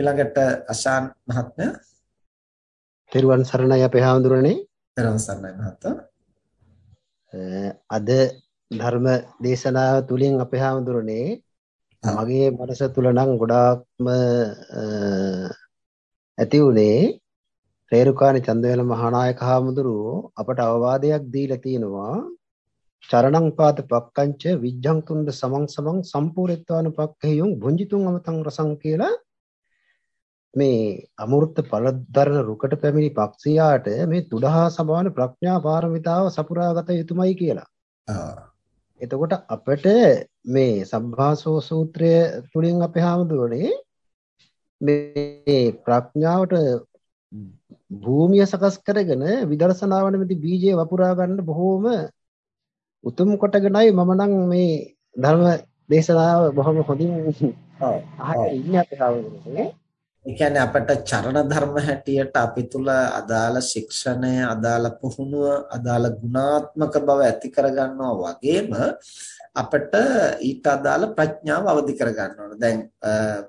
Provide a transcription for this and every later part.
ඊළඟට අශාන් මහත්මයා. තෙරුවන් සරණයි අපේ හාමුදුරනේ. තෙරුවන් සරණයි මහත්තයා. අද ධර්ම දේශනාව තුලින් අපේ හාමුදුරනේ මගේ මනස තුල නම් ගොඩාක්ම ඇති උනේ රේරුකාණි චන්දවැල මහානායක හාමුදුරුවෝ අපට අවවාදයක් දීලා තියෙනවා චරණං පාත පක්කංච විජ්ජං තුන්ද සමං සමං සම්පූර්ණත්වාන පක්ඛයුම් භුංජිතුන් අමතං රසං කියලා මේ අමෘත පළදරන රුකට පැමිණි පක්ෂියාට මේ තුඩහා සමාන ප්‍රඥා පාරමිතාව සපුරාගත යුතුමයි කියලා. එතකොට අපිට මේ සම්භාසෝ සූත්‍රය තුලින් අපේ හාමුදුරනේ මේ ප්‍රඥාවට භූමිය සකස් කරගෙන විදර්ශනාව නැමැති බීජය වපුරා ගන්න බොහෝම උතුම් කොටගෙනයි මම නම් මේ ධර්ම දේශනාව බොහොම හොඳින් අහගෙන ඉන්නේ අපේ හාමුදුරනේ. ඒ කියන්නේ අපට චරණ ධර්ම හැටියට අපි තුල අදාළ ශික්ෂණය, අදාළ පුහුණුව, අදාළ ගුණාත්මක බව ඇති කරගන්නවා වගේම අපට ඊට අදාළ ප්‍රඥාව අවදි කරගන්න ඕන. දැන්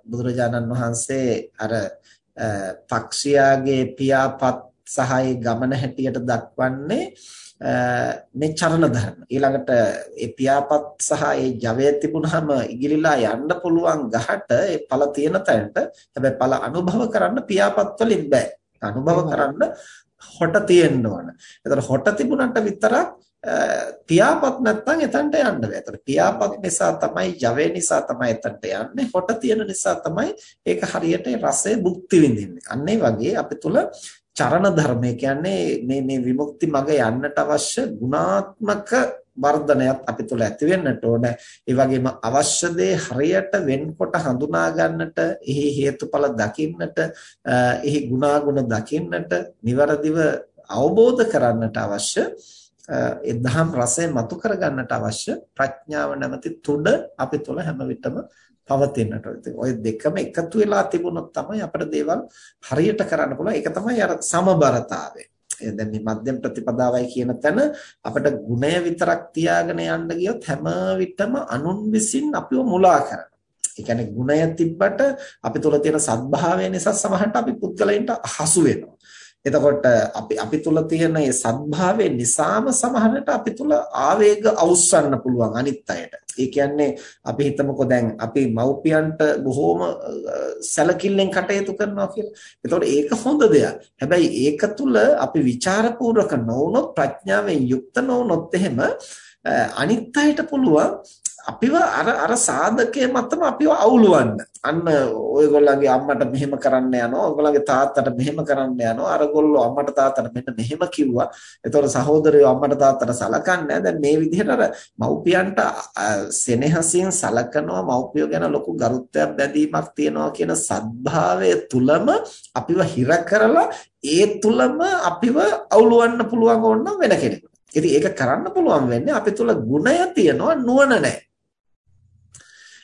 බුදුරජාණන් වහන්සේ අර පක්ෂියාගේ පියාපත් සහයි ගමන හැටියට දක්වන්නේ මේ චරණ ධර්ම ඊළඟට ඒ පියාපත් සහ ඒ ජවය තිබුණාම ඉගිලිලා යන්න පුළුවන් ගහට ඒ ඵල තියෙන තැනට හැබැයි ඵල අනුභව කරන්න පියාපත් වලින් බෑ අනුභව කරන්න හොට තියෙන්න ඕන. ඒතර හොට තිබුණාට විතරක් පියාපත් නැත්නම් එතනට යන්න බෑ. ඒතර පියාපත් නිසා තමයි ජවය නිසා තමයි එතනට යන්නේ. හොට තියෙන නිසා තමයි ඒක හරියට රසය භුක්ති විඳින්නේ. අන්න වගේ අපි තුල චරණ ධර්මය කියන්නේ මේ මේ විමුක්ති මඟ යන්නට අවශ්‍ය ගුණාත්මක වර්ධනයක් අපි තුළ ඇති වෙන්නට ඕන. ඒ වගේම අවශ්‍ය දේ හරියට වෙන්කොට හඳුනා ගන්නට, එහි හේතුඵල දකින්නට, එහි ගුණාගුණ දකින්නට, નિවරදිව අවබෝධ කරන්නට අවශ්‍ය ඒ දහම් රසය මතු කර ගන්නට අවශ්‍ය ප්‍රඥාව නැමැති තුඩ අපි තුළ හැම විටම පවතින්නට ඕනේ. ඔය දෙකම එකතු වෙලා තිබුණොත් තමයි අපිට දේවල් හරියට කරන්න පුළුවන්. ඒක තමයි අර සමබරතාවය. දැන් මේ මධ්‍යම ප්‍රතිපදාවයි කියන තැන අපිට ගුණය විතරක් තියාගෙන යන්න ගියොත් හැම විටම අනුන් විසින් අපිව මුලා කරනවා. ඒ කියන්නේ ගුණය තිබ්බට අපි තුල තියෙන සත්භාවය නිසා සමහරට අපි පුද්ගලයන්ට හසු වෙනවා. එතකොට අපි අපි තුල තියෙන මේ සත්භාවය නිසාම සමහරට අපි තුල ආවේග අවුස්සන්න පුළුවන් අනිත් අයට. ඒ කියන්නේ අපි හිතමුකෝ දැන් අපි මව්පියන්ට බොහෝම සැලකිල්ලෙන් කටයුතු කරනවා කියලා. එතකොට ඒක හොඳ දෙයක්. හැබැයි ඒක තුල අපි ਵਿਚාරපූර්වක නොවුනොත් ප්‍රඥාවෙන් යුක්ත නොවුනොත් එහෙම අනිත් අයට පුළුවන් අපිව අර අර සාධකයේ මතම අපිව අවුලවන්න. අන්න ඔයගොල්ලන්ගේ අම්මට මෙහෙම කරන්න යනවා. ඔයගොල්ලන්ගේ තාත්තට මෙහෙම කරන්න යනවා. අරගොල්ලෝ අම්මට තාත්තට මෙන්න මෙහෙම කිව්වා. ඒතකොට සහෝදරයෝ අම්මට තාත්තට සලකන්නේ දැන් මේ විදිහට අර මව්පියන්ට සෙනෙහසින් සලකනවා මව්පියෝ ගැන ලොකු ගරුත්වයක් බැඳීමක් තියනවා කියන සද්භාවය තුලම අපිව හිර කරලා ඒ තුලම අපිව අවුලවන්න පුළුවන් ඕන වෙන කෙනෙකුට. ඉතින් ඒක කරන්න පුළුවන් වෙන්නේ අපි තුල ගුණය තියනවා නුවණ නැහැ.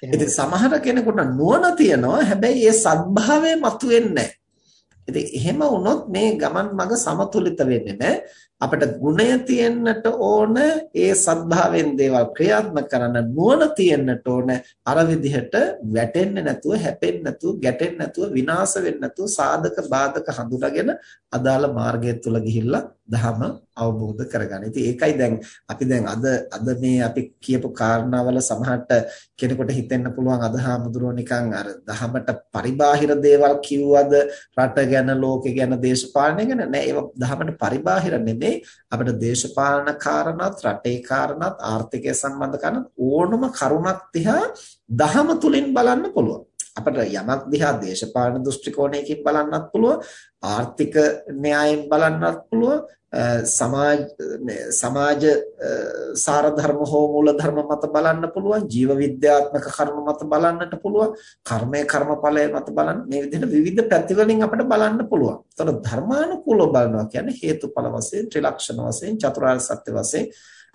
ඉතින් සමහර කෙනෙකුට නුවණ තියනවා හැබැයි ඒ සත්භාවය මතුවෙන්නේ නැහැ. ඉතින් එහෙම වුණොත් මේ ගමන් මඟ සමතුලිත වෙන්නේ නැහැ. අපිට ගුණය තියෙන්නට ඕන ඒ සත්භාවයෙන් දේවල් ක්‍රියාත්මක කරන්න නුවණ තියෙන්නට ඕන. අර විදිහට වැටෙන්නේ නැතුව හැපෙන්නේ නැතුව ගැටෙන්නේ නැතුව විනාශ වෙන්නේ නැතුව සාධක බාධක හඳුනාගෙන අදාළ මාර්ගය තුල ගිහිල්ලා ධම අවබෝධ කරගන්න. ඉතින් ඒකයි දැන් අපි දැන් අද අද මේ අපි කියපු කාරණාවල සමහරට කෙනෙකුට හිතෙන්න පුළුවන් අද හාමුදුරුවෝ නිකන් අර දහමට පරිබාහිර දේවල් කිව්වද? රට ගැන ලෝකෙ ගැන දේශපාලනය ගැන? නෑ ඒවා දහමට පරිබාහිර නෙමෙයි අපිට දේශපාලන කාරණාත් රටේ කාරණාත් ආර්ථිකය සම්බන්ධ කරන ඕනම කරුණක් දිහා දහම තුලින් බලන්න පුළුවන්. අපිට යමක් දිහා දේශපාලන දෘෂ්ටි කෝණයකින් බලන්නත් පුළුවන් ආර්ථික න්‍යායෙන් බලන්නත් පුළුවන් සමාජ සමාජ සාර ධර්ම හෝ මූල ධර්ම මත බලන්න පුළුවන් ජීව විද්‍යාත්මක කරුණු මත බලන්නට පුළුවන් කර්මය කර්මඵලය මත බලන්න මේ විදිහට විවිධ පැතිවලින් අපිට බලන්න පුළුවන්. ඒතර ධර්මානුකූලව බලනවා කියන්නේ හේතුඵල වශයෙන් ත්‍රිලක්ෂණ වශයෙන් චතුරාර්ය සත්‍ය වශයෙන්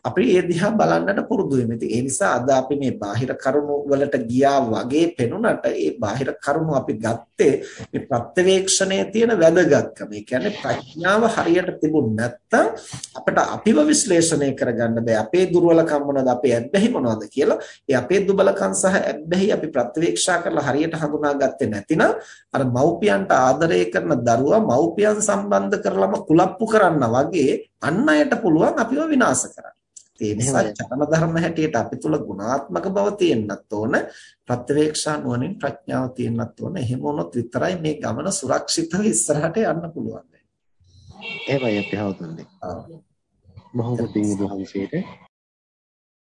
අපි ඒ දිහා බලන්නට පුරුදු වෙමු. ඉතින් ඒ නිසා අද අපි මේ බාහිර කරුණු වලට ගියා වගේ පෙනුනට ඒ බාහිර කරුණු අපි ගත්තේ මේ ප්‍රත්‍යවේක්ෂණයේ තියෙන වැදගත්කම. ඒ කියන්නේ ප්‍රඥාව හරියට තිබුණ නැත්නම් අපිට අපිව විශ්ලේෂණය කරගන්න බෑ. අපේ දුර්වලකම් මොනවද? අපේ ඇබ්බැහි මොනවද කියලා. ඒ අපේ දුබලකම් සහ ඇබ්බැහි අපි ප්‍රත්‍යවේක්ෂා කරලා හරියට හඳුනාගත්තේ නැතිනම් අර මව්පියන්ට ආදරය කරන දරුවා මව්පියන් සම්බන්ධ කරලම කුලප්පු කරන්න වගේ අන් අයට පුළුවන් අපිව විනාශ කරන්න. ඒ නිසා චරණ ධර්ම හැටියට අපි තුල ගුණාත්මක බව තියෙන්නත් ඕන ප්‍රත්‍යවේක්ෂා නුවණින් ප්‍රඥාව තියෙන්නත් ඕන එහෙම වුණොත් විතරයි මේ ගමන සුරක්ෂිතව ඉස්සරහට යන්න පුළුවන්. එහෙමයි අපි හවුතුන්නේ. බොහොම පිං බුදුහන්සේට